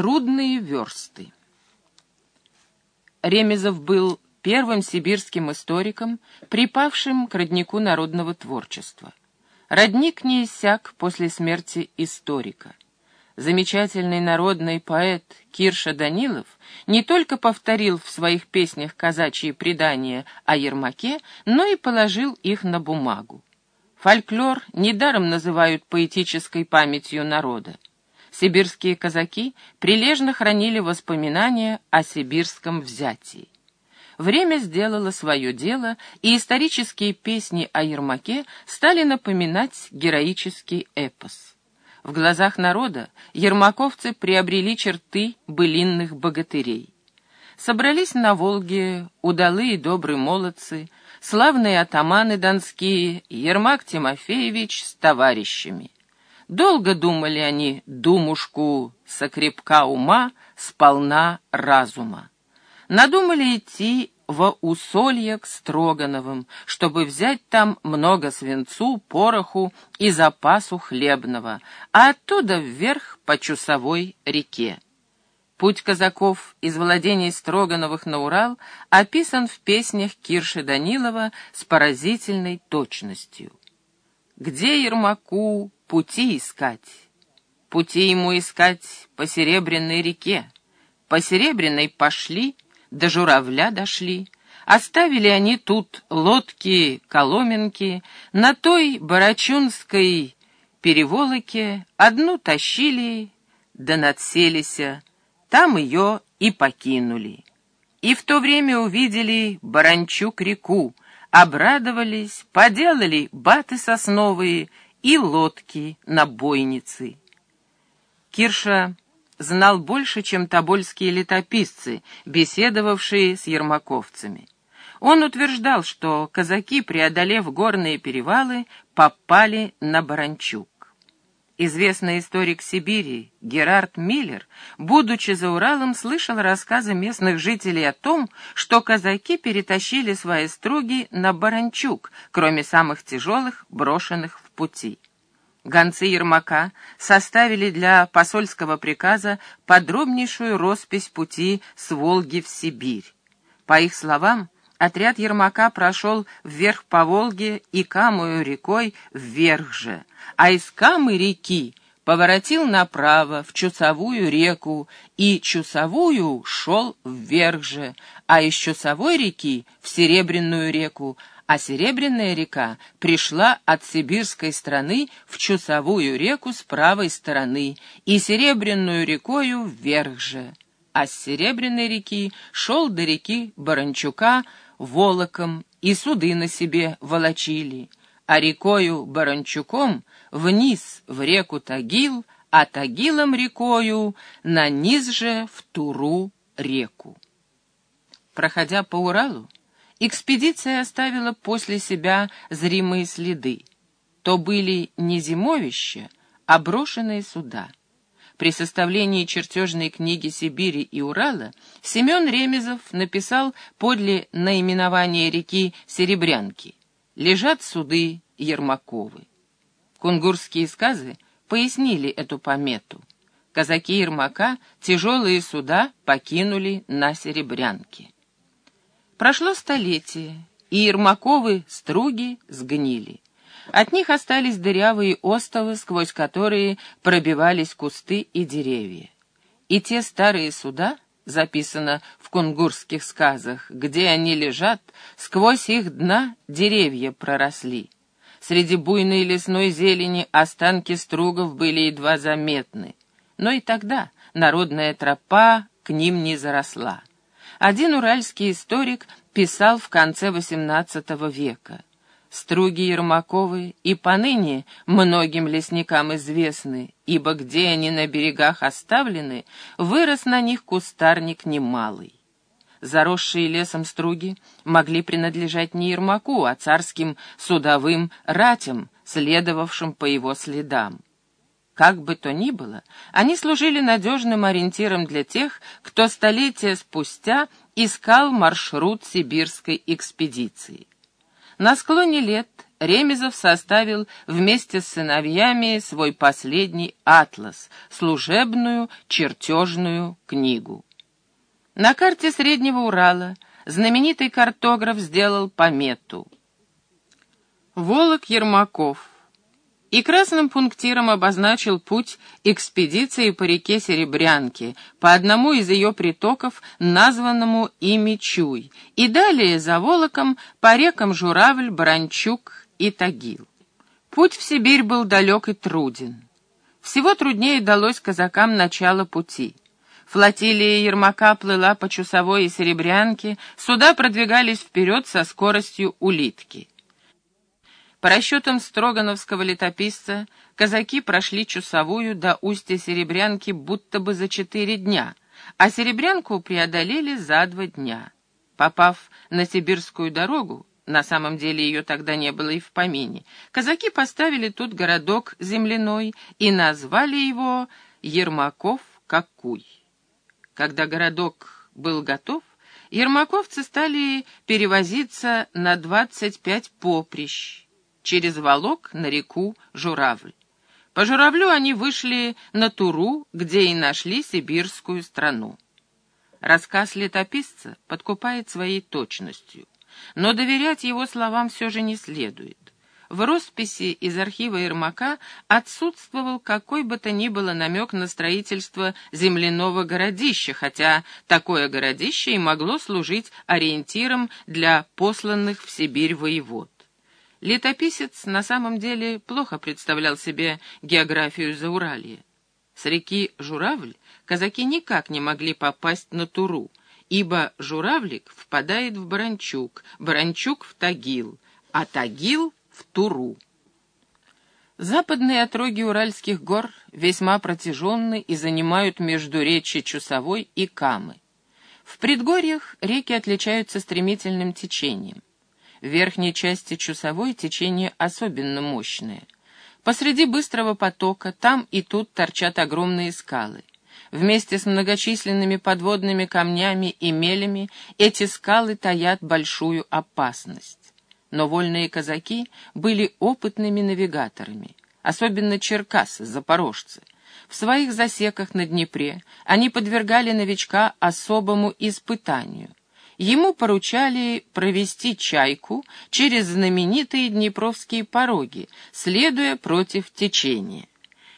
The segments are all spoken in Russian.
Трудные версты. Ремезов был первым сибирским историком, припавшим к роднику народного творчества. Родник не иссяк после смерти историка. Замечательный народный поэт Кирша Данилов не только повторил в своих песнях казачьи предания о Ермаке, но и положил их на бумагу. Фольклор недаром называют поэтической памятью народа. Сибирские казаки прилежно хранили воспоминания о сибирском взятии. Время сделало свое дело, и исторические песни о Ермаке стали напоминать героический эпос. В глазах народа ермаковцы приобрели черты былинных богатырей. Собрались на Волге удалые добрые молодцы, славные атаманы донские, Ермак Тимофеевич с товарищами. Долго думали они думушку сокрепка ума, сполна разума. Надумали идти во усолье к Строгановым, чтобы взять там много свинцу, пороху и запасу хлебного, а оттуда вверх по Чусовой реке. Путь казаков из владений Строгановых на Урал описан в песнях Кирши Данилова с поразительной точностью. Где Ермаку пути искать? Пути ему искать по Серебряной реке. По Серебряной пошли, до журавля дошли. Оставили они тут лодки, коломенки, на той Барачунской переволоке одну тащили, да надселися, там ее и покинули. И в то время увидели Баранчук реку, обрадовались, поделали баты сосновые и лодки на бойницы. Кирша знал больше, чем тобольские летописцы, беседовавшие с ермаковцами. Он утверждал, что казаки, преодолев горные перевалы, попали на Баранчук. Известный историк Сибири Герард Миллер, будучи за Уралом, слышал рассказы местных жителей о том, что казаки перетащили свои струги на Баранчук, кроме самых тяжелых, брошенных в пути. Гонцы Ермака составили для посольского приказа подробнейшую роспись пути с Волги в Сибирь. По их словам, Отряд Ермака прошел вверх по Волге и Камую рекой вверх же, а из Камы реки поворотил направо в Чусовую реку и Чусовую шел вверх же, а из Чусовой реки в Серебряную реку, а Серебряная река пришла от сибирской страны в Чусовую реку с правой стороны и Серебряную рекою вверх же, а с Серебряной реки шел до реки Баранчука волоком и суды на себе волочили, а рекою Баранчуком вниз в реку Тагил, а Тагилом рекою на низ же в Туру реку. Проходя по Уралу, экспедиция оставила после себя зримые следы. То были не зимовища, а брошенные суда — при составлении чертежной книги Сибири и Урала Семен Ремезов написал подле наименования реки Серебрянки «Лежат суды Ермаковы». Кунгурские сказы пояснили эту помету. Казаки Ермака тяжелые суда покинули на Серебрянке. Прошло столетие, и Ермаковы струги сгнили. От них остались дырявые остовы, сквозь которые пробивались кусты и деревья. И те старые суда, записано в кунгурских сказах, где они лежат, сквозь их дна деревья проросли. Среди буйной лесной зелени останки стругов были едва заметны. Но и тогда народная тропа к ним не заросла. Один уральский историк писал в конце XVIII века — Струги Ермаковы и поныне многим лесникам известны, ибо где они на берегах оставлены, вырос на них кустарник немалый. Заросшие лесом струги могли принадлежать не Ермаку, а царским судовым ратям, следовавшим по его следам. Как бы то ни было, они служили надежным ориентиром для тех, кто столетия спустя искал маршрут сибирской экспедиции. На склоне лет Ремезов составил вместе с сыновьями свой последний атлас, служебную чертежную книгу. На карте Среднего Урала знаменитый картограф сделал помету «Волок Ермаков» и красным пунктиром обозначил путь экспедиции по реке Серебрянки, по одному из ее притоков, названному ими Чуй, и далее за Волоком по рекам Журавль, Баранчук и Тагил. Путь в Сибирь был далек и труден. Всего труднее далось казакам начало пути. Флотилия Ермака плыла по Чусовой и Серебрянке, суда продвигались вперед со скоростью улитки. По расчетам строгановского летописца, казаки прошли Чусовую до устья Серебрянки будто бы за четыре дня, а Серебрянку преодолели за два дня. Попав на сибирскую дорогу, на самом деле ее тогда не было и в помине, казаки поставили тут городок земляной и назвали его Ермаков-Какуй. Когда городок был готов, ермаковцы стали перевозиться на двадцать пять поприщ, через Волок на реку Журавль. По Журавлю они вышли на Туру, где и нашли сибирскую страну. Рассказ летописца подкупает своей точностью, но доверять его словам все же не следует. В росписи из архива Ермака отсутствовал какой бы то ни было намек на строительство земляного городища, хотя такое городище и могло служить ориентиром для посланных в Сибирь воевод. Летописец на самом деле плохо представлял себе географию Зауралья. С реки Журавль казаки никак не могли попасть на Туру, ибо Журавлик впадает в Баранчук, Баранчук в Тагил, а Тагил в Туру. Западные отроги Уральских гор весьма протяженны и занимают между речи Чусовой и Камы. В предгорьях реки отличаются стремительным течением. В верхней части Чусовой течение особенно мощное. Посреди быстрого потока там и тут торчат огромные скалы. Вместе с многочисленными подводными камнями и мелями эти скалы таят большую опасность. Но вольные казаки были опытными навигаторами, особенно черкасы, запорожцы. В своих засеках на Днепре они подвергали новичка особому испытанию. Ему поручали провести чайку через знаменитые Днепровские пороги, следуя против течения.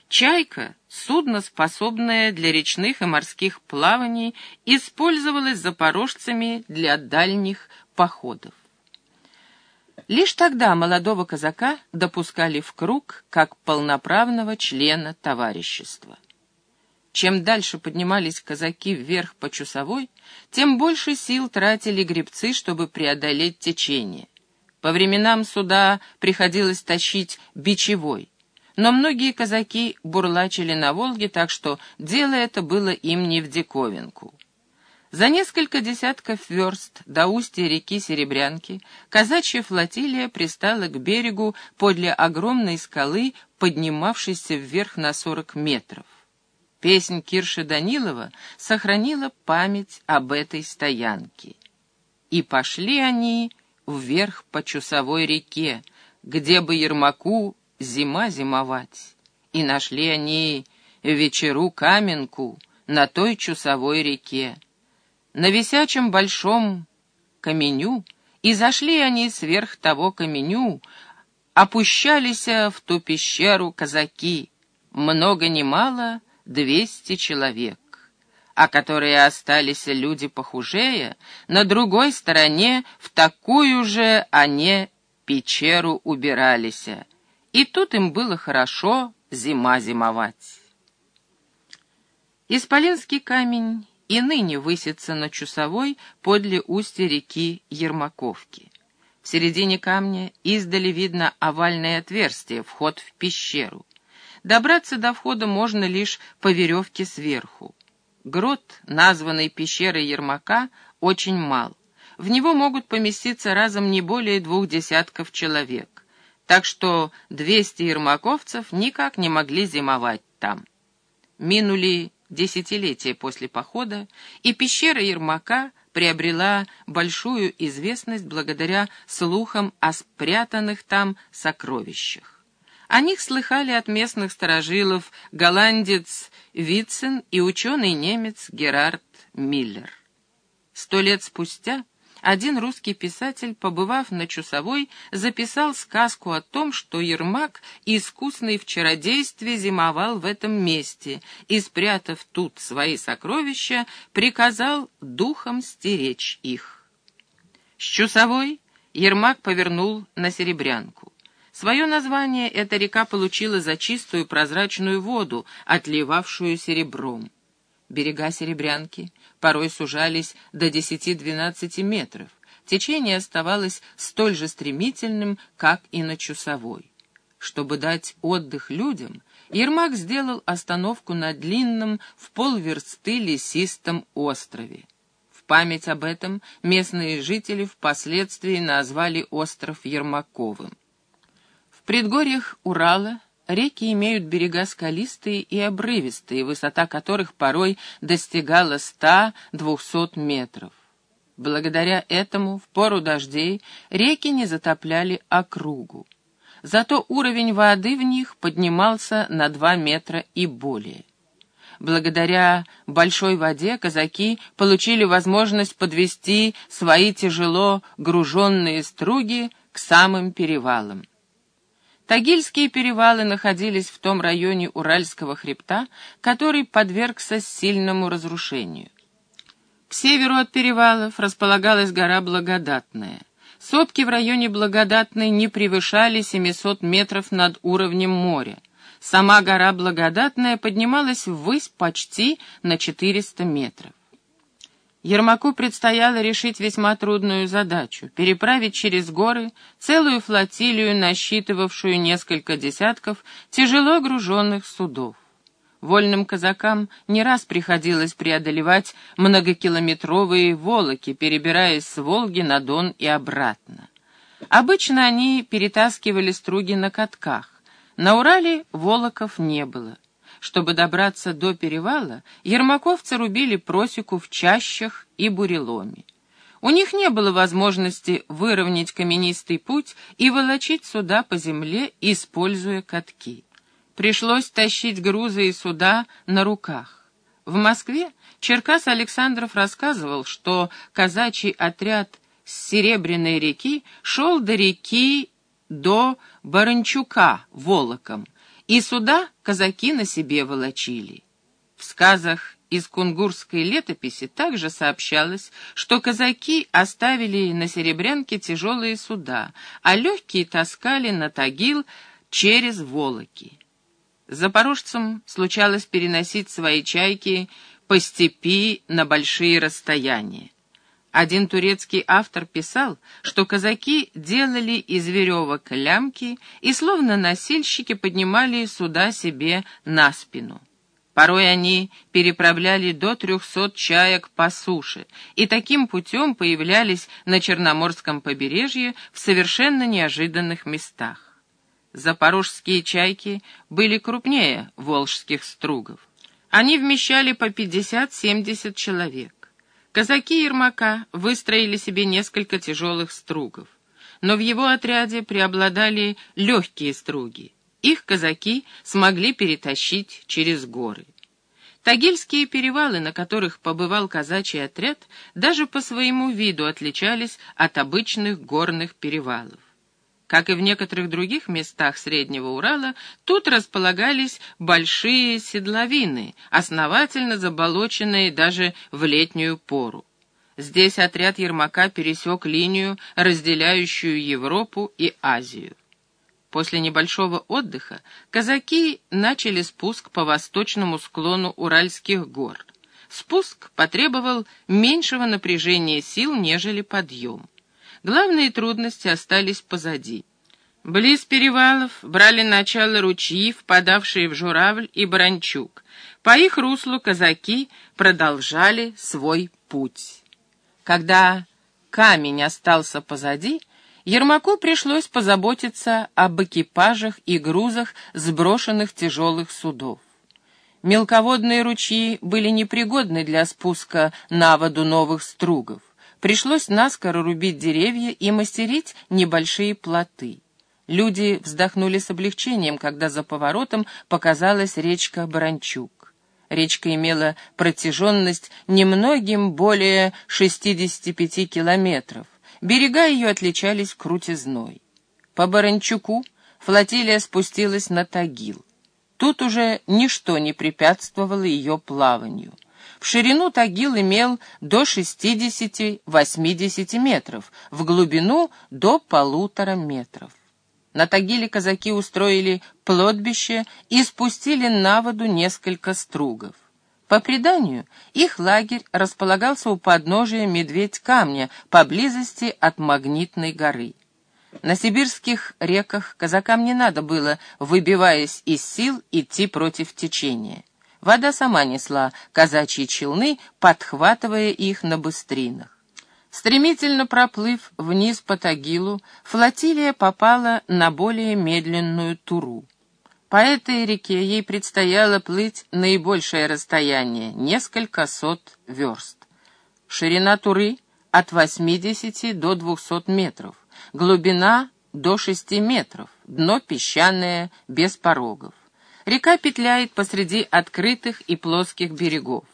Чайка, судно, способное для речных и морских плаваний, использовалась запорожцами для дальних походов. Лишь тогда молодого казака допускали в круг как полноправного члена товарищества. Чем дальше поднимались казаки вверх по Чусовой, тем больше сил тратили гребцы, чтобы преодолеть течение. По временам суда приходилось тащить бичевой, но многие казаки бурлачили на Волге, так что дело это было им не в диковинку. За несколько десятков верст до устья реки Серебрянки казачья флотилия пристала к берегу подле огромной скалы, поднимавшейся вверх на сорок метров. Песнь Кирши Данилова сохранила память об этой стоянке. И пошли они вверх по Чусовой реке, где бы Ермаку зима зимовать. И нашли они вечеру каменку на той Чусовой реке. На висячем большом каменю, и зашли они сверх того каменю, опущались в ту пещеру казаки, много ни мало — двести человек, а которые остались люди похужее, на другой стороне в такую же они печеру убирались, и тут им было хорошо зима зимовать. Исполинский камень и ныне высится на Чусовой подле устья реки Ермаковки. В середине камня издали видно овальное отверстие, вход в пещеру. Добраться до входа можно лишь по веревке сверху. Грот, названный пещерой Ермака, очень мал. В него могут поместиться разом не более двух десятков человек. Так что двести ермаковцев никак не могли зимовать там. Минули десятилетия после похода, и пещера Ермака приобрела большую известность благодаря слухам о спрятанных там сокровищах. О них слыхали от местных сторожилов голландец Витцен и ученый-немец Герард Миллер. Сто лет спустя один русский писатель, побывав на Чусовой, записал сказку о том, что Ермак, искусный в чародействе, зимовал в этом месте и, спрятав тут свои сокровища, приказал духом стеречь их. С Чусовой Ермак повернул на Серебрянку. Свое название эта река получила за чистую прозрачную воду, отливавшую серебром. Берега Серебрянки порой сужались до 10-12 метров. Течение оставалось столь же стремительным, как и на Чусовой. Чтобы дать отдых людям, Ермак сделал остановку на длинном в полверсты лесистом острове. В память об этом местные жители впоследствии назвали остров Ермаковым. В предгорьях Урала Реки имеют берега скалистые и обрывистые, высота которых порой достигала 100-200 метров. Благодаря этому в пору дождей реки не затопляли округу. Зато уровень воды в них поднимался на 2 метра и более. Благодаря большой воде казаки получили возможность подвести свои тяжело груженные струги к самым перевалам. Тагильские перевалы находились в том районе Уральского хребта, который подвергся сильному разрушению. К северу от перевалов располагалась гора Благодатная. Сопки в районе Благодатной не превышали 700 метров над уровнем моря. Сама гора Благодатная поднималась ввысь почти на 400 метров. Ермаку предстояло решить весьма трудную задачу — переправить через горы целую флотилию, насчитывавшую несколько десятков тяжело груженных судов. Вольным казакам не раз приходилось преодолевать многокилометровые волоки, перебираясь с Волги на Дон и обратно. Обычно они перетаскивали струги на катках. На Урале волоков не было. Чтобы добраться до перевала, ермаковцы рубили просеку в чащах и буреломе. У них не было возможности выровнять каменистый путь и волочить суда по земле, используя катки. Пришлось тащить грузы и суда на руках. В Москве Черкас Александров рассказывал, что казачий отряд с Серебряной реки шел до реки до Баранчука волоком, и сюда казаки на себе волочили. В сказах из кунгурской летописи также сообщалось, что казаки оставили на Серебрянке тяжелые суда, а легкие таскали на Тагил через Волоки. Запорожцам случалось переносить свои чайки по степи на большие расстояния. Один турецкий автор писал, что казаки делали из веревок лямки и словно носильщики поднимали суда себе на спину. Порой они переправляли до трехсот чаек по суше и таким путем появлялись на Черноморском побережье в совершенно неожиданных местах. Запорожские чайки были крупнее волжских стругов. Они вмещали по 50-70 человек. Казаки Ермака выстроили себе несколько тяжелых стругов, но в его отряде преобладали легкие струги. Их казаки смогли перетащить через горы. Тагильские перевалы, на которых побывал казачий отряд, даже по своему виду отличались от обычных горных перевалов. Как и в некоторых других местах Среднего Урала, тут располагались большие седловины, основательно заболоченные даже в летнюю пору. Здесь отряд Ермака пересек линию, разделяющую Европу и Азию. После небольшого отдыха казаки начали спуск по восточному склону Уральских гор. Спуск потребовал меньшего напряжения сил, нежели подъем. Главные трудности остались позади. Близ перевалов брали начало ручьи, впадавшие в Журавль и Баранчук. По их руслу казаки продолжали свой путь. Когда камень остался позади, Ермаку пришлось позаботиться об экипажах и грузах сброшенных тяжелых судов. Мелководные ручьи были непригодны для спуска на воду новых стругов. Пришлось наскоро рубить деревья и мастерить небольшие плоты. Люди вздохнули с облегчением, когда за поворотом показалась речка Баранчук. Речка имела протяженность немногим более 65 километров. Берега ее отличались крутизной. По Баранчуку флотилия спустилась на Тагил. Тут уже ничто не препятствовало ее плаванию. В ширину Тагил имел до 60-80 метров, в глубину до полутора метров. На Тагиле казаки устроили плотбище и спустили на воду несколько стругов. По преданию, их лагерь располагался у подножия Медведь-камня, поблизости от Магнитной горы. На сибирских реках казакам не надо было, выбиваясь из сил, идти против течения. Вода сама несла казачьи челны, подхватывая их на быстринах. Стремительно проплыв вниз по Тагилу, флотилия попала на более медленную Туру. По этой реке ей предстояло плыть наибольшее расстояние — несколько сот верст. Ширина Туры — от 80 до 200 метров, глубина — до 6 метров, дно песчаное, без порогов. Река петляет посреди открытых и плоских берегов.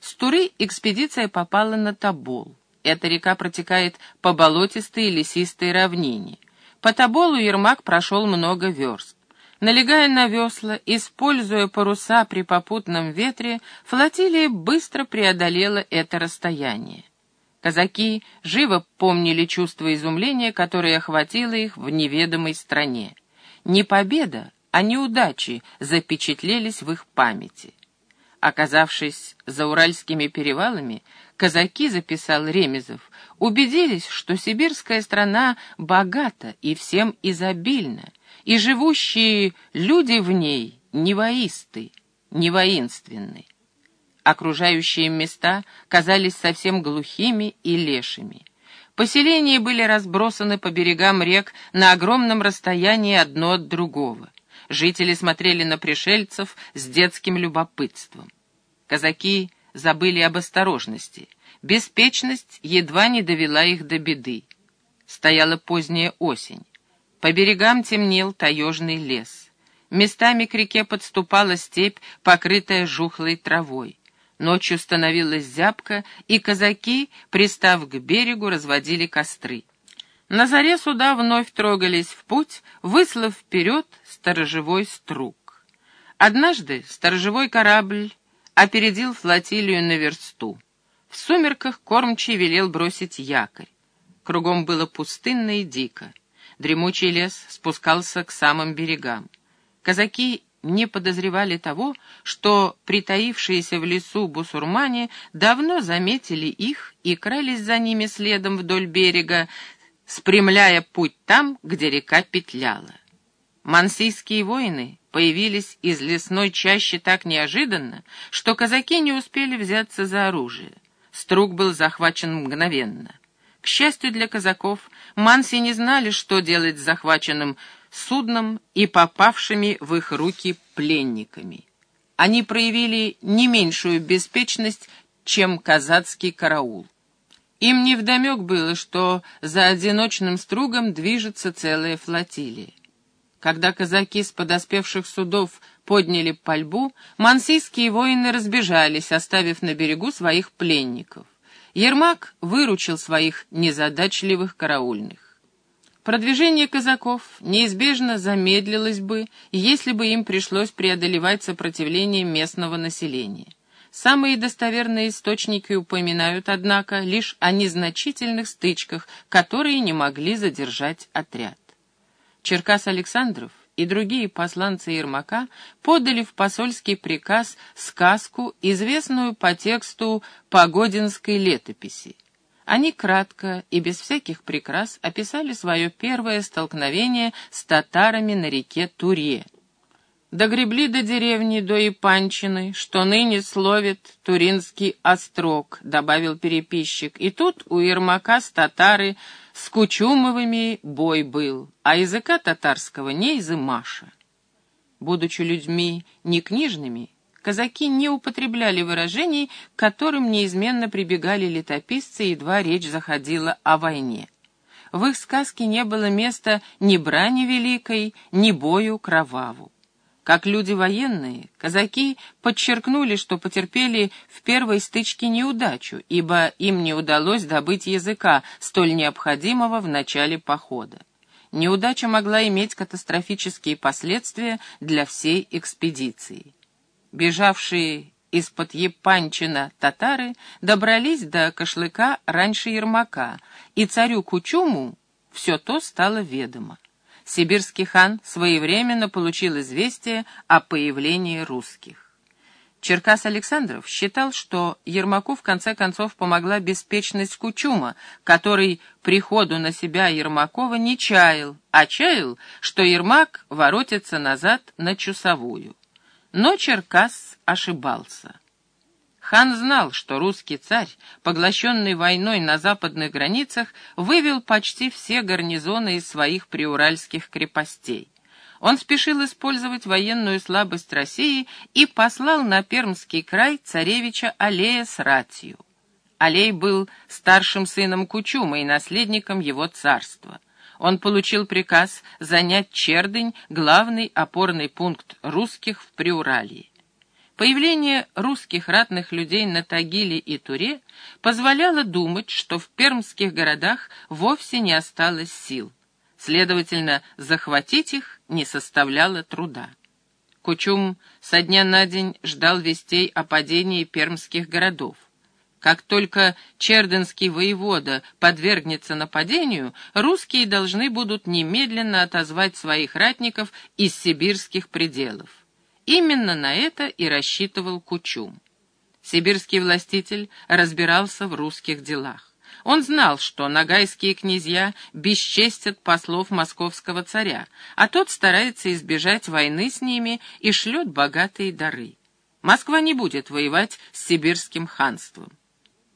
С Туры экспедиция попала на Тобол. Эта река протекает по болотистой и лесистой равнине. По Тоболу Ермак прошел много верст. Налегая на весла, используя паруса при попутном ветре, флотилия быстро преодолела это расстояние. Казаки живо помнили чувство изумления, которое охватило их в неведомой стране. Не победа, а неудачи запечатлелись в их памяти. Оказавшись за Уральскими перевалами, казаки, записал Ремезов, убедились, что сибирская страна богата и всем изобильна, и живущие люди в ней не воисты, не воинственны. Окружающие места казались совсем глухими и лешими. Поселения были разбросаны по берегам рек на огромном расстоянии одно от другого. Жители смотрели на пришельцев с детским любопытством. Казаки забыли об осторожности. Беспечность едва не довела их до беды. Стояла поздняя осень. По берегам темнел таежный лес. Местами к реке подступала степь, покрытая жухлой травой. Ночью становилась зябко, и казаки, пристав к берегу, разводили костры. На заре суда вновь трогались в путь, выслав вперед сторожевой струк. Однажды сторожевой корабль опередил флотилию на версту. В сумерках кормчий велел бросить якорь. Кругом было пустынно и дико. Дремучий лес спускался к самым берегам. Казаки не подозревали того, что притаившиеся в лесу бусурмане давно заметили их и крались за ними следом вдоль берега, спрямляя путь там, где река петляла. Мансийские воины появились из лесной чащи так неожиданно, что казаки не успели взяться за оружие. Струк был захвачен мгновенно. К счастью для казаков, манси не знали, что делать с захваченным судном и попавшими в их руки пленниками. Они проявили не меньшую беспечность, чем казацкий караул. Им невдомек было, что за одиночным стругом движется целая флотилия. Когда казаки с подоспевших судов подняли пальбу, мансийские воины разбежались, оставив на берегу своих пленников. Ермак выручил своих незадачливых караульных. Продвижение казаков неизбежно замедлилось бы, если бы им пришлось преодолевать сопротивление местного населения. Самые достоверные источники упоминают, однако, лишь о незначительных стычках, которые не могли задержать отряд. Черкас Александров и другие посланцы Ермака подали в посольский приказ сказку, известную по тексту Погодинской летописи. Они кратко и без всяких прикрас описали свое первое столкновение с татарами на реке Туре. Догребли до деревни, до Ипанчины, что ныне словит Туринский острог, добавил переписчик. И тут у Ермака с татары с Кучумовыми бой был, а языка татарского не изымаша. Будучи людьми не книжными, казаки не употребляли выражений, к которым неизменно прибегали летописцы, едва речь заходила о войне. В их сказке не было места ни брани великой, ни бою кроваву. Как люди военные, казаки подчеркнули, что потерпели в первой стычке неудачу, ибо им не удалось добыть языка, столь необходимого в начале похода. Неудача могла иметь катастрофические последствия для всей экспедиции. Бежавшие из-под Епанчина татары добрались до Кошлыка раньше Ермака, и царю Кучуму все то стало ведомо сибирский хан своевременно получил известие о появлении русских. Черкас Александров считал, что Ермаку в конце концов помогла беспечность Кучума, который приходу на себя Ермакова не чаял, а чаял, что Ермак воротится назад на Чусовую. Но Черкас ошибался. Хан знал, что русский царь, поглощенный войной на западных границах, вывел почти все гарнизоны из своих приуральских крепостей. Он спешил использовать военную слабость России и послал на Пермский край царевича Алея с ратью. Алей был старшим сыном Кучума и наследником его царства. Он получил приказ занять Чердынь, главный опорный пункт русских в Приуралье. Появление русских ратных людей на Тагиле и Туре позволяло думать, что в пермских городах вовсе не осталось сил. Следовательно, захватить их не составляло труда. Кучум со дня на день ждал вестей о падении пермских городов. Как только черденский воевода подвергнется нападению, русские должны будут немедленно отозвать своих ратников из сибирских пределов. Именно на это и рассчитывал Кучум. Сибирский властитель разбирался в русских делах. Он знал, что нагайские князья бесчестят послов московского царя, а тот старается избежать войны с ними и шлет богатые дары. Москва не будет воевать с сибирским ханством.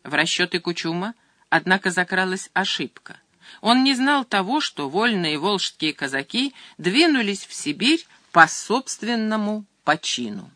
В расчеты Кучума, однако, закралась ошибка. Он не знал того, что вольные волжские казаки двинулись в Сибирь по собственному по чину.